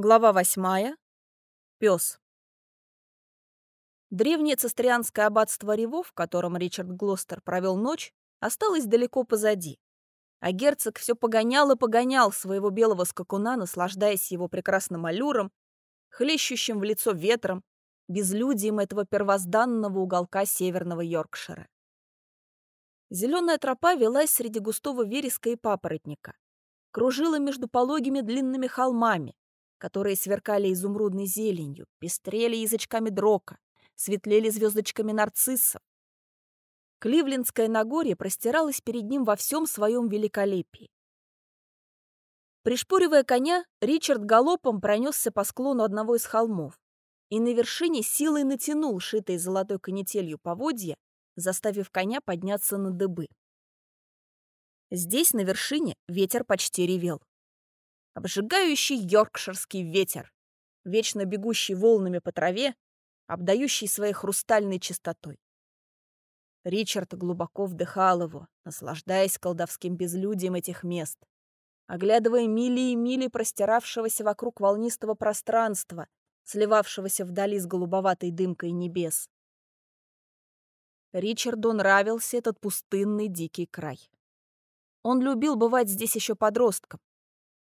Глава восьмая. Пес. Древнее цистерианское аббатство Рево, в котором Ричард Глостер провел ночь, осталось далеко позади. А герцог все погонял и погонял своего белого скакуна, наслаждаясь его прекрасным аллюром, хлещущим в лицо ветром, безлюдием этого первозданного уголка северного Йоркшира. Зеленая тропа велась среди густого вереска и папоротника, кружила между пологими длинными холмами, которые сверкали изумрудной зеленью, пестрели язычками дрока, светлели звездочками нарциссов. Кливлендское Нагорье простиралось перед ним во всем своем великолепии. Пришпоривая коня, Ричард галопом пронесся по склону одного из холмов и на вершине силой натянул шитой золотой канителью поводья, заставив коня подняться на дыбы. Здесь, на вершине, ветер почти ревел обжигающий йоркширский ветер, вечно бегущий волнами по траве, обдающий своей хрустальной чистотой. Ричард глубоко вдыхал его, наслаждаясь колдовским безлюдием этих мест, оглядывая мили и мили простиравшегося вокруг волнистого пространства, сливавшегося вдали с голубоватой дымкой небес. Ричарду нравился этот пустынный дикий край. Он любил бывать здесь еще подростком,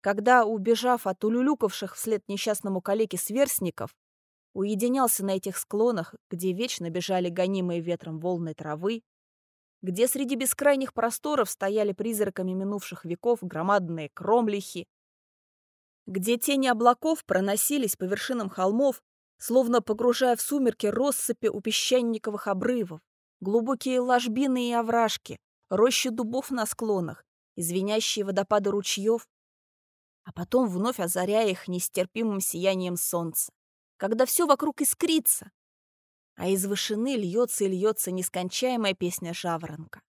когда, убежав от улюлюкавших вслед несчастному калеке сверстников, уединялся на этих склонах, где вечно бежали гонимые ветром волны травы, где среди бескрайних просторов стояли призраками минувших веков громадные кромлихи, где тени облаков проносились по вершинам холмов, словно погружая в сумерки россыпи у песчаниковых обрывов, глубокие ложбины и овражки, рощи дубов на склонах, извиняющие водопады ручьев, а потом вновь озаряя их нестерпимым сиянием солнца, когда все вокруг искрится, а из вышины льется и льется нескончаемая песня жаворонка.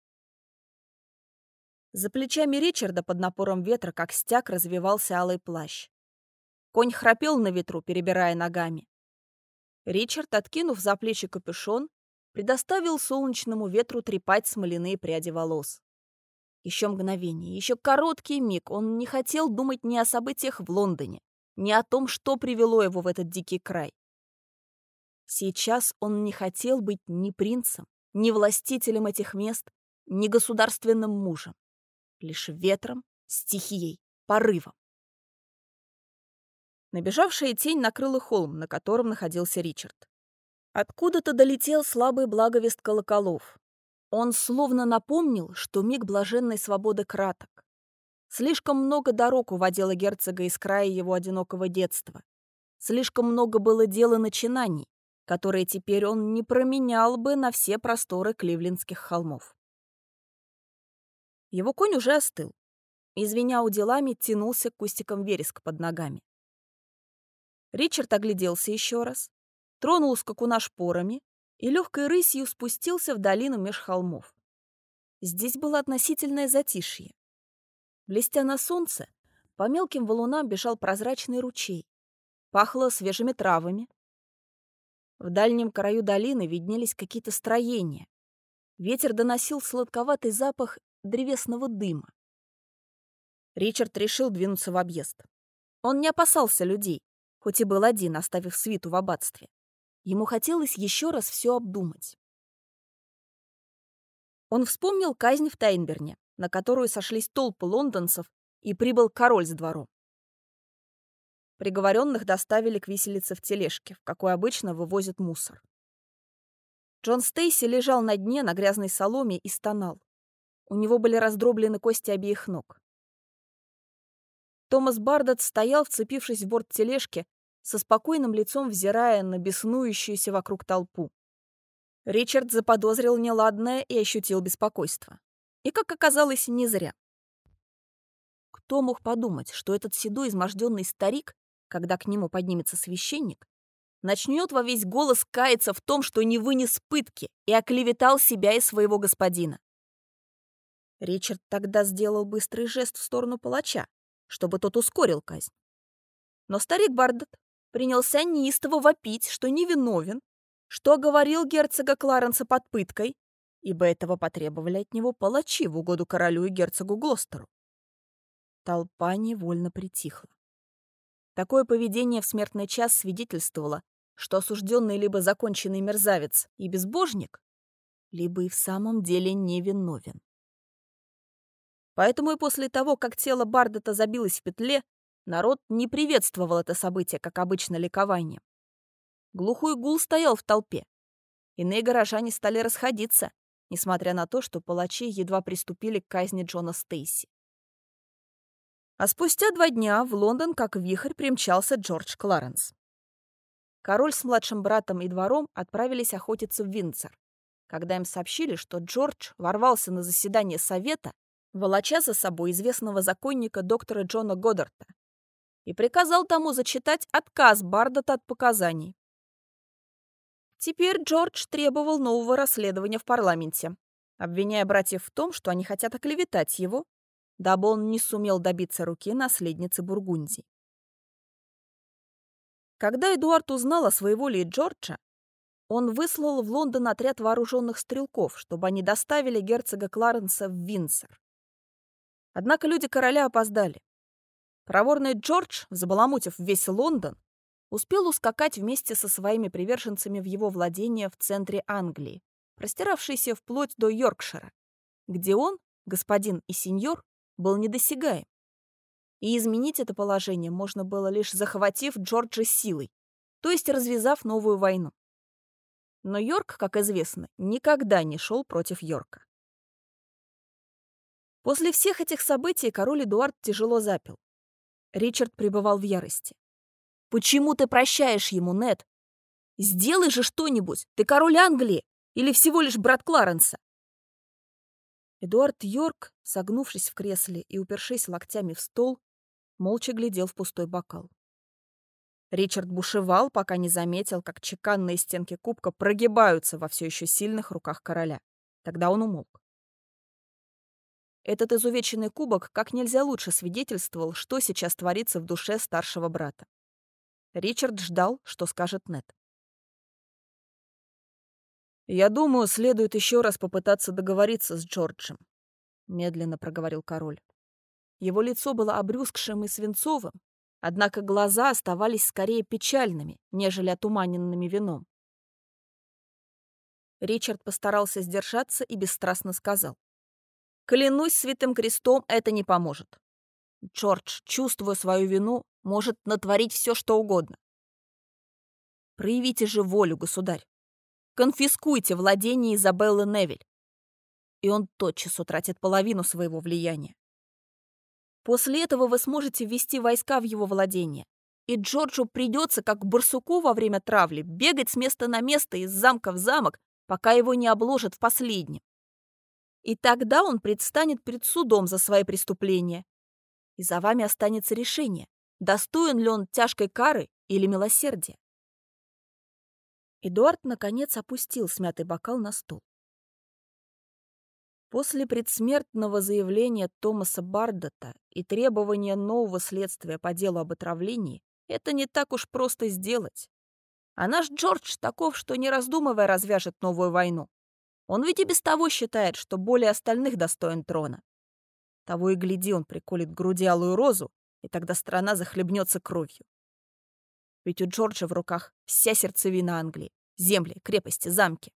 За плечами Ричарда под напором ветра, как стяг, развивался алый плащ. Конь храпел на ветру, перебирая ногами. Ричард, откинув за плечи капюшон, предоставил солнечному ветру трепать смоляные пряди волос. Еще мгновение, еще короткий миг он не хотел думать ни о событиях в Лондоне, ни о том, что привело его в этот дикий край. Сейчас он не хотел быть ни принцем, ни властителем этих мест, ни государственным мужем. Лишь ветром, стихией, порывом. Набежавшая тень накрыла холм, на котором находился Ричард. Откуда-то долетел слабый благовест колоколов. Он словно напомнил, что миг блаженной свободы краток. Слишком много дорог уводило герцога из края его одинокого детства. Слишком много было дел и начинаний, которые теперь он не променял бы на все просторы кливлендских холмов. Его конь уже остыл. Извиня уделами, тянулся к кустикам вереска под ногами. Ричард огляделся еще раз, тронул скакуна шпорами и легкой рысью спустился в долину меж холмов. Здесь было относительное затишье. Блестя на солнце, по мелким валунам бежал прозрачный ручей. Пахло свежими травами. В дальнем краю долины виднелись какие-то строения. Ветер доносил сладковатый запах древесного дыма. Ричард решил двинуться в объезд. Он не опасался людей, хоть и был один, оставив свиту в аббатстве. Ему хотелось еще раз все обдумать. Он вспомнил казнь в Тайнберне, на которую сошлись толпы лондонцев, и прибыл король с двором. Приговоренных доставили к виселице в тележке, в какой обычно вывозят мусор. Джон Стейси лежал на дне на грязной соломе и стонал. У него были раздроблены кости обеих ног. Томас Бардет стоял, вцепившись в борт тележки, со спокойным лицом взирая на беснующуюся вокруг толпу. Ричард заподозрил неладное и ощутил беспокойство. И, как оказалось, не зря. Кто мог подумать, что этот седой изможденный старик, когда к нему поднимется священник, начнет во весь голос каяться в том, что не вынес пытки и оклеветал себя и своего господина? Ричард тогда сделал быстрый жест в сторону палача, чтобы тот ускорил казнь. Но старик Бардет принялся неистово вопить, что невиновен, что оговорил герцога Кларенса под пыткой, ибо этого потребовали от него палачи в угоду королю и герцогу Глостеру. Толпа невольно притихла. Такое поведение в смертный час свидетельствовало, что осужденный либо законченный мерзавец и безбожник, либо и в самом деле невиновен. Поэтому и после того, как тело Бардета забилось в петле, народ не приветствовал это событие, как обычно, ликованием. Глухой гул стоял в толпе. Иные горожане стали расходиться, несмотря на то, что палачи едва приступили к казни Джона Стейси. А спустя два дня в Лондон, как вихрь, примчался Джордж Кларенс. Король с младшим братом и двором отправились охотиться в Винцер, когда им сообщили, что Джордж ворвался на заседание совета волоча за собой известного законника доктора Джона Годдарта, и приказал тому зачитать отказ Бардата от показаний. Теперь Джордж требовал нового расследования в парламенте, обвиняя братьев в том, что они хотят оклеветать его, дабы он не сумел добиться руки наследницы Бургундии. Когда Эдуард узнал о своеволии Джорджа, он выслал в Лондон отряд вооруженных стрелков, чтобы они доставили герцога Кларенса в Винсор. Однако люди короля опоздали. Проворный Джордж, забаламутив весь Лондон, успел ускакать вместе со своими приверженцами в его владение в центре Англии, простиравшейся вплоть до Йоркшира, где он, господин и сеньор, был недосягаем. И изменить это положение можно было лишь захватив Джорджа силой, то есть развязав новую войну. Но Йорк, как известно, никогда не шел против Йорка. После всех этих событий король Эдуард тяжело запил. Ричард пребывал в ярости. «Почему ты прощаешь ему, Нед? Сделай же что-нибудь! Ты король Англии! Или всего лишь брат Кларенса?» Эдуард Йорк, согнувшись в кресле и упершись локтями в стол, молча глядел в пустой бокал. Ричард бушевал, пока не заметил, как чеканные стенки кубка прогибаются во все еще сильных руках короля. Тогда он умолк. Этот изувеченный кубок как нельзя лучше свидетельствовал, что сейчас творится в душе старшего брата. Ричард ждал, что скажет Нед. «Я думаю, следует еще раз попытаться договориться с Джорджем», — медленно проговорил король. Его лицо было обрюзгшим и свинцовым, однако глаза оставались скорее печальными, нежели отуманенными вином. Ричард постарался сдержаться и бесстрастно сказал. Клянусь святым крестом, это не поможет. Джордж, чувствуя свою вину, может натворить все, что угодно. Проявите же волю, государь. Конфискуйте владение Изабеллы Невель. И он тотчас утратит половину своего влияния. После этого вы сможете ввести войска в его владение, и Джорджу придется, как барсуку во время травли, бегать с места на место, из замка в замок, пока его не обложат в последнем. И тогда он предстанет перед судом за свои преступления. И за вами останется решение, достоин ли он тяжкой кары или милосердия. Эдуард, наконец, опустил смятый бокал на стол. После предсмертного заявления Томаса Бардата и требования нового следствия по делу об отравлении это не так уж просто сделать. А наш Джордж таков, что не раздумывая развяжет новую войну. Он ведь и без того считает, что более остальных достоин трона. Того и гляди, он приколет к груди алую розу, и тогда страна захлебнется кровью. Ведь у Джорджа в руках вся сердцевина Англии. Земли, крепости, замки.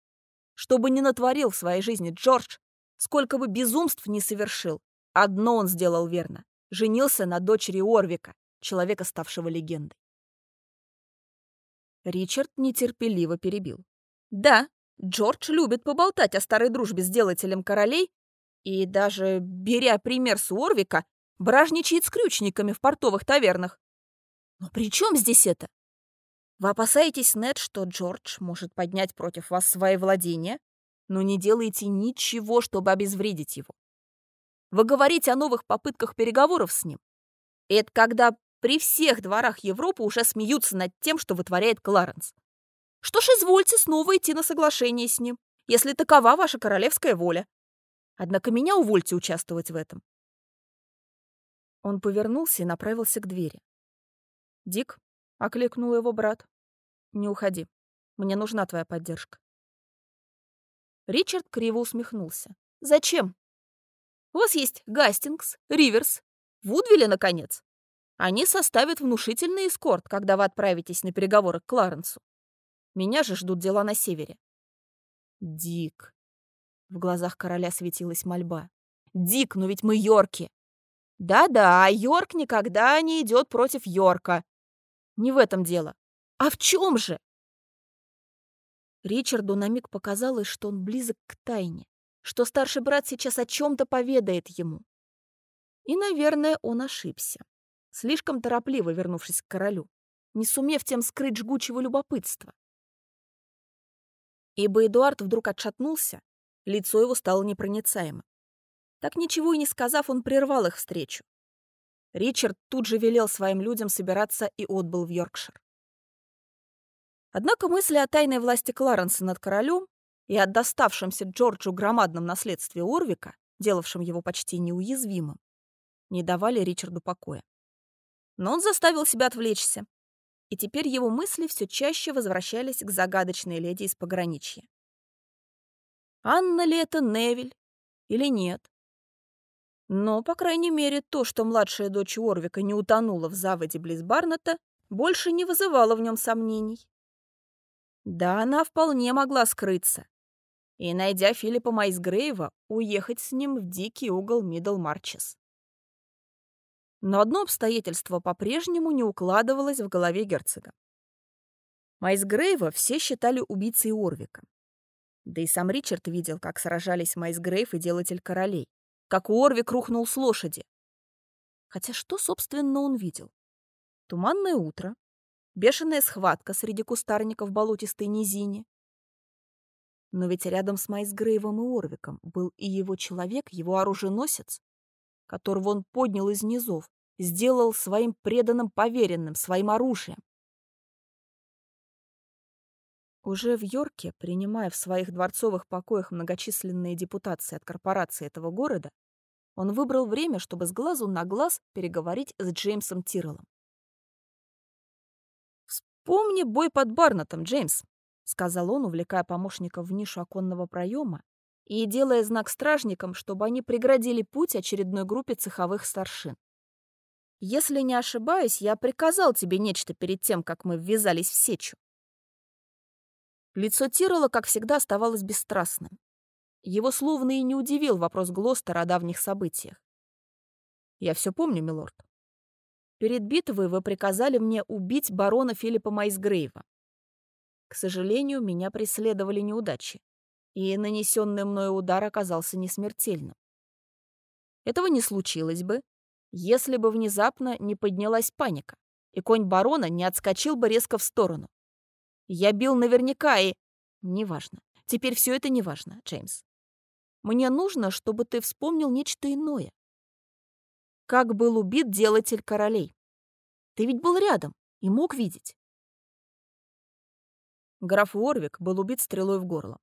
Что бы ни натворил в своей жизни Джордж, сколько бы безумств не совершил, одно он сделал верно. Женился на дочери Орвика, человека, ставшего легендой. Ричард нетерпеливо перебил. Да, Джордж любит поболтать о старой дружбе с делателем королей и даже, беря пример с Уорвика, бражничает с крючниками в портовых тавернах. Но при чем здесь это? Вы опасаетесь, Нед, что Джордж может поднять против вас свои владения, но не делаете ничего, чтобы обезвредить его. Вы говорите о новых попытках переговоров с ним. И это когда при всех дворах Европы уже смеются над тем, что вытворяет Кларенс. Что ж, извольте снова идти на соглашение с ним, если такова ваша королевская воля. Однако меня увольте участвовать в этом. Он повернулся и направился к двери. «Дик», — окликнул его брат, — «не уходи. Мне нужна твоя поддержка». Ричард криво усмехнулся. «Зачем? У вас есть Гастингс, Риверс, Вудвилли, наконец. Они составят внушительный эскорт, когда вы отправитесь на переговоры к Кларенсу. Меня же ждут дела на севере. Дик. В глазах короля светилась мольба. Дик, но ведь мы Йорки. Да-да, Йорк никогда не идет против Йорка. Не в этом дело. А в чем же? Ричарду на миг показалось, что он близок к тайне, что старший брат сейчас о чем-то поведает ему. И, наверное, он ошибся, слишком торопливо вернувшись к королю, не сумев тем скрыть жгучего любопытства. Ибо Эдуард вдруг отшатнулся, лицо его стало непроницаемым. Так ничего и не сказав, он прервал их встречу. Ричард тут же велел своим людям собираться и отбыл в Йоркшир. Однако мысли о тайной власти Кларенса над королем и о доставшемся Джорджу громадном наследстве Орвика, делавшем его почти неуязвимым, не давали Ричарду покоя. Но он заставил себя отвлечься, и теперь его мысли все чаще возвращались к загадочной леди из пограничья. Анна ли это Невиль или нет? Но, по крайней мере, то, что младшая дочь Орвика не утонула в заводе близ Барната, больше не вызывало в нем сомнений. Да, она вполне могла скрыться. И, найдя Филиппа Майсгрейва, уехать с ним в дикий угол Миддлмарчес. Но одно обстоятельство по-прежнему не укладывалось в голове герцога. Майсгрейва все считали убийцей Орвика. Да и сам Ричард видел, как сражались Майсгрейв и Делатель Королей, как Орвик рухнул с лошади. Хотя что, собственно, он видел? Туманное утро, бешеная схватка среди кустарников болотистой низине. Но ведь рядом с Майсгрейвом и Орвиком был и его человек, его оруженосец, которого он поднял из низов, сделал своим преданным поверенным, своим оружием. Уже в Йорке, принимая в своих дворцовых покоях многочисленные депутации от корпорации этого города, он выбрал время, чтобы с глазу на глаз переговорить с Джеймсом Тирреллом. «Помни бой под Барнатом, Джеймс», — сказал он, увлекая помощника в нишу оконного проема и делая знак стражникам, чтобы они преградили путь очередной группе цеховых старшин. «Если не ошибаюсь, я приказал тебе нечто перед тем, как мы ввязались в сечу». Лицо Тирола, как всегда, оставалось бесстрастным. Его словно и не удивил вопрос Глостера о давних событиях. «Я все помню, милорд. Перед битвой вы приказали мне убить барона Филиппа Майсгрейва. К сожалению, меня преследовали неудачи, и нанесенный мною удар оказался несмертельным. Этого не случилось бы, если бы внезапно не поднялась паника, и конь барона не отскочил бы резко в сторону. Я бил наверняка и... Неважно. Теперь все это неважно, Джеймс. Мне нужно, чтобы ты вспомнил нечто иное. Как был убит делатель королей? Ты ведь был рядом и мог видеть. Граф Уорвик был убит стрелой в горло.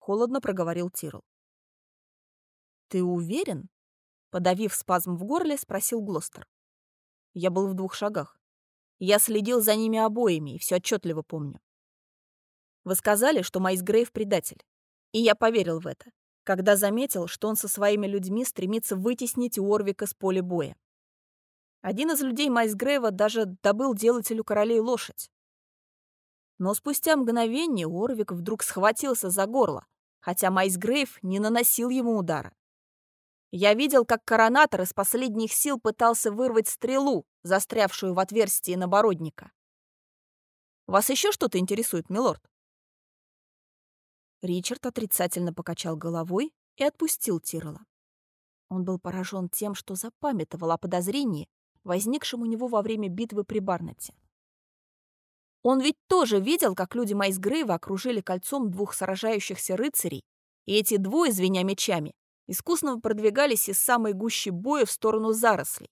Холодно проговорил Тирл. «Ты уверен?» Подавив спазм в горле, спросил Глостер. Я был в двух шагах. Я следил за ними обоими и все отчетливо помню. Вы сказали, что Майс Грейв предатель. И я поверил в это когда заметил, что он со своими людьми стремится вытеснить Уорвика с поля боя. Один из людей Майсгрейва даже добыл делателю королей лошадь. Но спустя мгновение Уорвик вдруг схватился за горло, хотя Майсгрейв не наносил ему удара. Я видел, как коронатор из последних сил пытался вырвать стрелу, застрявшую в отверстии набородника. Вас еще что-то интересует, милорд? Ричард отрицательно покачал головой и отпустил Тирола. Он был поражен тем, что запамятовал о подозрении, возникшем у него во время битвы при Барнете. Он ведь тоже видел, как люди Майсгрейва окружили кольцом двух сражающихся рыцарей, и эти двое, звеня мечами, искусно продвигались из самой гущи боя в сторону зарослей.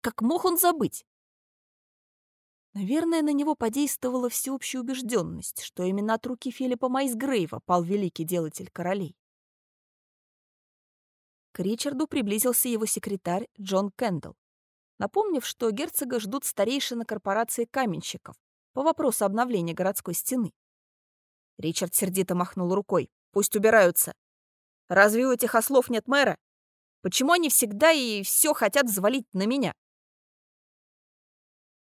Как мог он забыть? Наверное, на него подействовала всеобщая убежденность, что именно от руки Филиппа Майсгрейва пал великий делатель королей. К Ричарду приблизился его секретарь Джон Кэндалл, напомнив, что герцога ждут старейшины корпорации каменщиков по вопросу обновления городской стены. Ричард сердито махнул рукой. «Пусть убираются. Разве у этих ослов нет мэра? Почему они всегда и все хотят взвалить на меня?»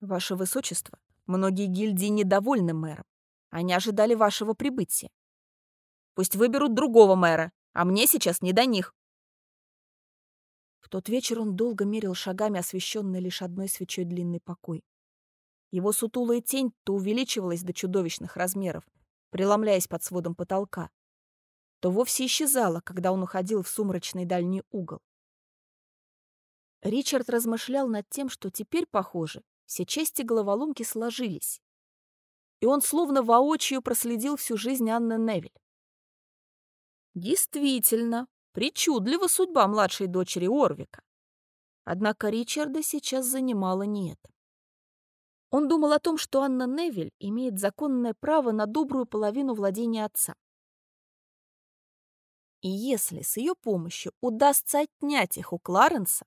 Ваше Высочество, многие гильдии недовольны мэром. Они ожидали вашего прибытия. Пусть выберут другого мэра, а мне сейчас не до них. В тот вечер он долго мерил шагами освещенный лишь одной свечой длинный покой. Его сутулая тень то увеличивалась до чудовищных размеров, преломляясь под сводом потолка, то вовсе исчезала, когда он уходил в сумрачный дальний угол. Ричард размышлял над тем, что теперь, похоже, все части головоломки сложились. И он словно воочию проследил всю жизнь Анны Невиль. Действительно, причудлива судьба младшей дочери Орвика. Однако Ричарда сейчас занимала не это. Он думал о том, что Анна Невиль имеет законное право на добрую половину владения отца. И если с ее помощью удастся отнять их у Кларенса,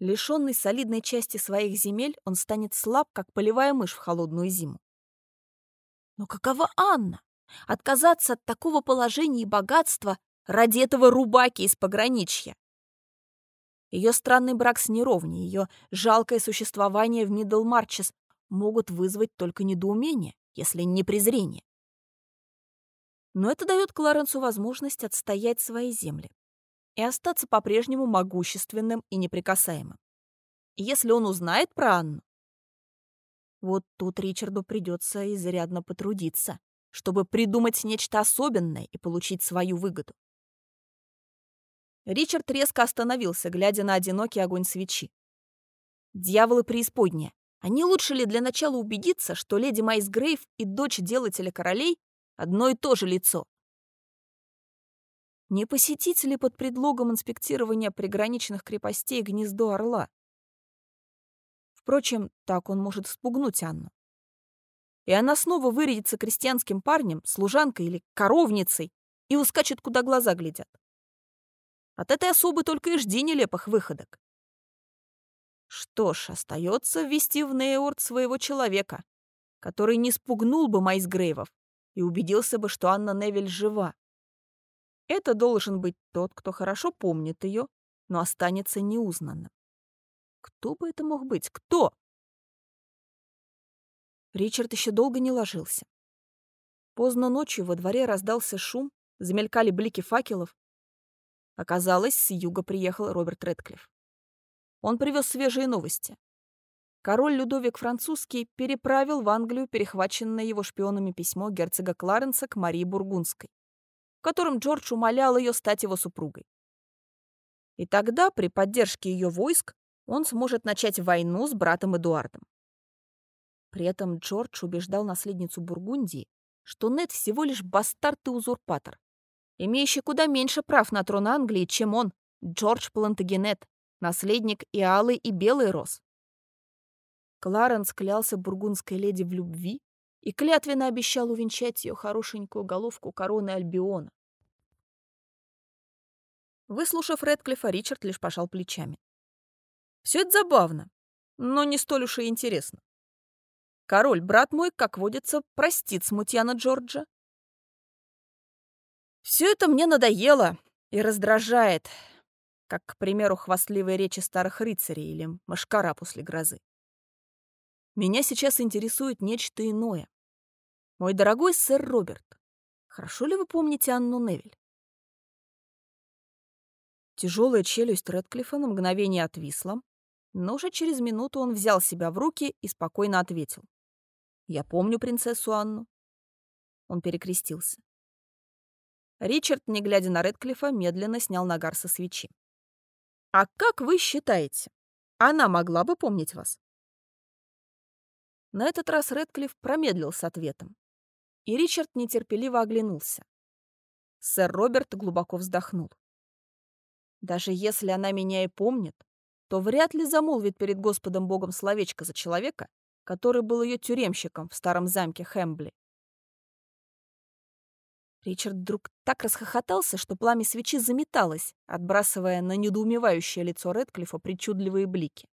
лишенный солидной части своих земель, он станет слаб, как полевая мышь в холодную зиму. Но какова Анна? Отказаться от такого положения и богатства ради этого рубаки из пограничья? Ее странный брак с неровней, ее жалкое существование в Миддлмарчес могут вызвать только недоумение, если не презрение. Но это дает Кларенсу возможность отстоять свои земли и остаться по-прежнему могущественным и неприкасаемым. Если он узнает про Анну, вот тут Ричарду придется изрядно потрудиться, чтобы придумать нечто особенное и получить свою выгоду. Ричард резко остановился, глядя на одинокий огонь свечи. Дьяволы преисподняя. Они лучше ли для начала убедиться, что леди Майс Грейв и дочь делателя королей одно и то же лицо? Не посетить ли под предлогом инспектирования приграничных крепостей гнездо орла? Впрочем, так он может спугнуть Анну. И она снова вырядится крестьянским парнем, служанкой или коровницей и ускачет, куда глаза глядят. От этой особы только и жди нелепых выходок. Что ж, остается ввести в Нейорд своего человека, который не спугнул бы Майсгрейвов и убедился бы, что Анна Невель жива. Это должен быть тот, кто хорошо помнит ее, но останется неузнанным. Кто бы это мог быть? Кто? Ричард еще долго не ложился. Поздно ночью во дворе раздался шум, замелькали блики факелов, Оказалось, с юга приехал Роберт Редклифф. Он привез свежие новости. Король Людовик Французский переправил в Англию перехваченное его шпионами письмо герцога Кларенса к Марии Бургундской, в котором Джордж умолял ее стать его супругой. И тогда, при поддержке ее войск, он сможет начать войну с братом Эдуардом. При этом Джордж убеждал наследницу Бургундии, что Нед всего лишь бастард и узурпатор, имеющий куда меньше прав на трон Англии, чем он, Джордж Плантагенет, наследник и алый, и белый рос. Кларенс клялся бургундской леди в любви и клятвенно обещал увенчать ее хорошенькую головку короны Альбиона. Выслушав Редклифа, Ричард лишь пожал плечами. Все это забавно, но не столь уж и интересно. Король, брат мой, как водится, простит смутьяна Джорджа, все это мне надоело и раздражает, как, к примеру, хвастливые речи старых рыцарей или машкара после грозы. Меня сейчас интересует нечто иное. Мой дорогой сэр Роберт, хорошо ли вы помните Анну Невиль? Тяжелая челюсть Рэдклиффа на мгновение отвисла, но уже через минуту он взял себя в руки и спокойно ответил. «Я помню принцессу Анну». Он перекрестился. Ричард, не глядя на Редклифа, медленно снял нагар со свечи. «А как вы считаете, она могла бы помнить вас?» На этот раз Редклифф промедлил с ответом, и Ричард нетерпеливо оглянулся. Сэр Роберт глубоко вздохнул. «Даже если она меня и помнит, то вряд ли замолвит перед Господом Богом словечко за человека, который был ее тюремщиком в старом замке Хэмбли. Ричард вдруг так расхохотался, что пламя свечи заметалось, отбрасывая на недоумевающее лицо Редклифа причудливые блики.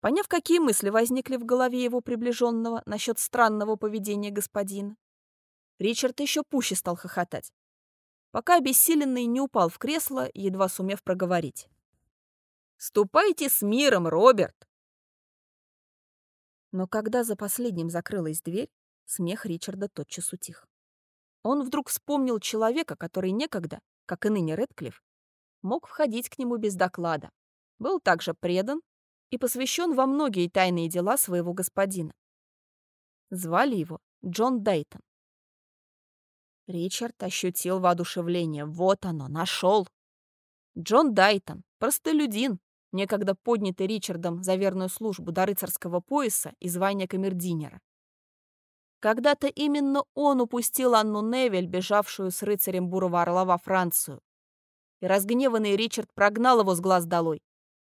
Поняв, какие мысли возникли в голове его приближенного насчет странного поведения господина, Ричард еще пуще стал хохотать, пока обессиленный не упал в кресло, едва сумев проговорить. «Ступайте с миром, Роберт! Но когда за последним закрылась дверь, смех Ричарда тотчас утих. Он вдруг вспомнил человека, который некогда, как и ныне Редклифф, мог входить к нему без доклада, был также предан и посвящен во многие тайные дела своего господина. Звали его Джон Дейтон. Ричард ощутил воодушевление. Вот оно, нашел. Джон Дайтон, простолюдин, некогда поднятый Ричардом за верную службу до рыцарского пояса и звания камердинера. Когда-то именно он упустил Анну Невель, бежавшую с рыцарем Бурого Орла во Францию. И разгневанный Ричард прогнал его с глаз долой,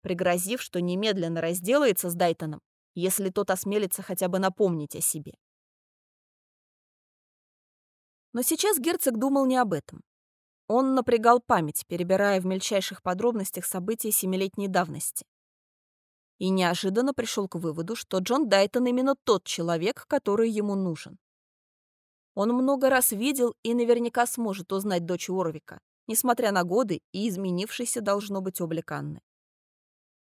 пригрозив, что немедленно разделается с Дайтоном, если тот осмелится хотя бы напомнить о себе. Но сейчас герцог думал не об этом. Он напрягал память, перебирая в мельчайших подробностях события семилетней давности и неожиданно пришел к выводу, что Джон Дайтон именно тот человек, который ему нужен. Он много раз видел и наверняка сможет узнать дочь Уорвика, несмотря на годы и изменившийся должно быть облик Анны.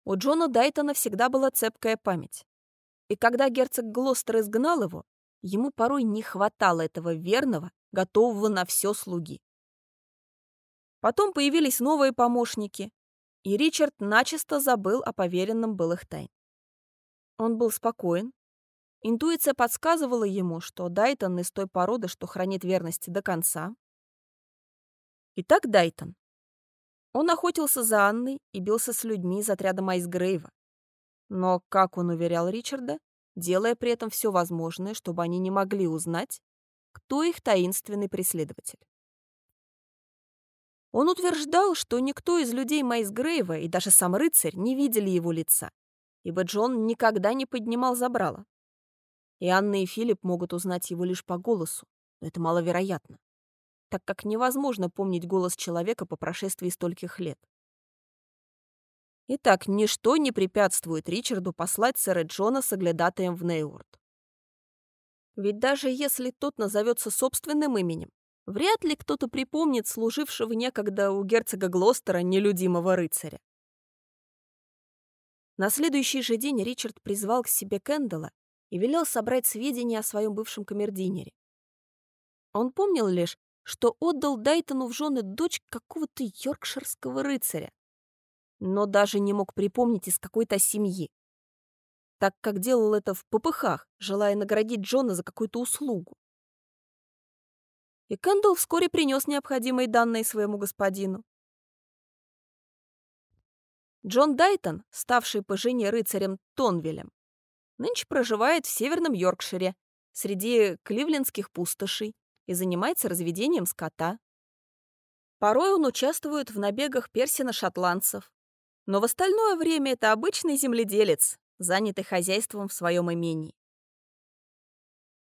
У Джона Дайтона всегда была цепкая память. И когда герцог Глостер изгнал его, ему порой не хватало этого верного, готового на все слуги. Потом появились новые помощники, и Ричард начисто забыл о поверенном былых тайн. Он был спокоен. Интуиция подсказывала ему, что Дайтон из той породы, что хранит верность до конца. Итак, Дайтон. Он охотился за Анной и бился с людьми из отряда Майсгрейва. Но, как он уверял Ричарда, делая при этом все возможное, чтобы они не могли узнать, кто их таинственный преследователь. Он утверждал, что никто из людей Майсгрейва и даже сам рыцарь не видели его лица, ибо Джон никогда не поднимал забрала. И Анна и Филипп могут узнать его лишь по голосу, но это маловероятно, так как невозможно помнить голос человека по прошествии стольких лет. Итак, ничто не препятствует Ричарду послать сэра Джона с оглядатаем в Нейворд. Ведь даже если тот назовется собственным именем, Вряд ли кто-то припомнит служившего некогда у герцога Глостера нелюдимого рыцаря. На следующий же день Ричард призвал к себе Кэндала и велел собрать сведения о своем бывшем камердинере. Он помнил лишь, что отдал Дайтону в жены дочь какого-то йоркширского рыцаря, но даже не мог припомнить из какой-то семьи, так как делал это в попыхах, желая наградить Джона за какую-то услугу и Кэндалл вскоре принес необходимые данные своему господину. Джон Дайтон, ставший по жене рыцарем Тонвилем, нынче проживает в Северном Йоркшире, среди кливлендских пустошей, и занимается разведением скота. Порой он участвует в набегах персина-шотландцев, но в остальное время это обычный земледелец, занятый хозяйством в своем имении.